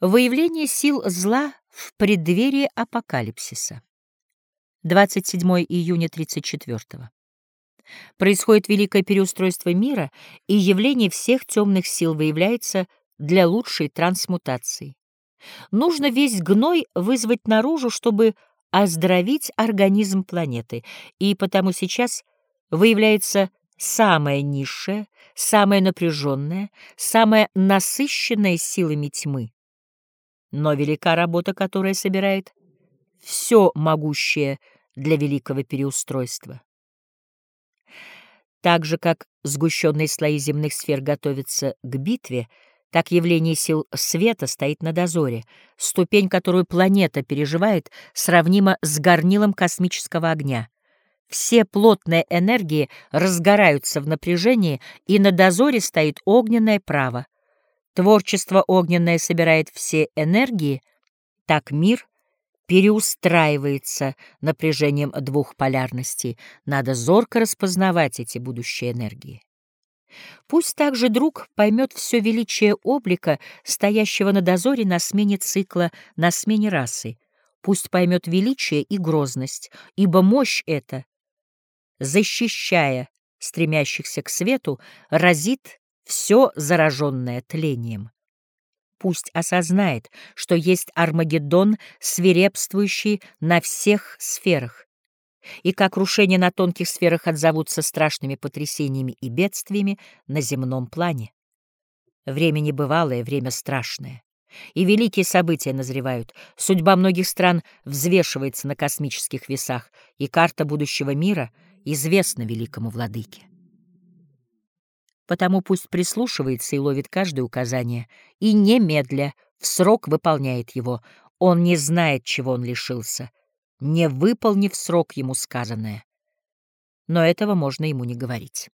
Выявление сил зла в преддверии апокалипсиса. 27 июня 34 -го. Происходит великое переустройство мира, и явление всех темных сил выявляется для лучшей трансмутации. Нужно весь гной вызвать наружу, чтобы оздоровить организм планеты, и потому сейчас выявляется самое низшее, самое напряженное, самое насыщенное силами тьмы. Но велика работа, которая собирает все могущее для великого переустройства. Так же, как сгущенные слои земных сфер готовятся к битве, так явление сил света стоит на дозоре. Ступень, которую планета переживает, сравнима с горнилом космического огня. Все плотные энергии разгораются в напряжении, и на дозоре стоит огненное право. Творчество огненное собирает все энергии, так мир переустраивается напряжением двух полярностей. Надо зорко распознавать эти будущие энергии. Пусть также друг поймет все величие облика, стоящего на дозоре на смене цикла, на смене расы. Пусть поймет величие и грозность, ибо мощь эта — защищая стремящихся к свету, разит все зараженное тлением. Пусть осознает, что есть Армагеддон, свирепствующий на всех сферах, и как крушения на тонких сферах отзовутся страшными потрясениями и бедствиями на земном плане. Время небывалое, время страшное. И великие события назревают. Судьба многих стран взвешивается на космических весах, и карта будущего мира — известно великому владыке. Потому пусть прислушивается и ловит каждое указание, и немедля в срок выполняет его. Он не знает, чего он лишился, не выполнив срок ему сказанное. Но этого можно ему не говорить.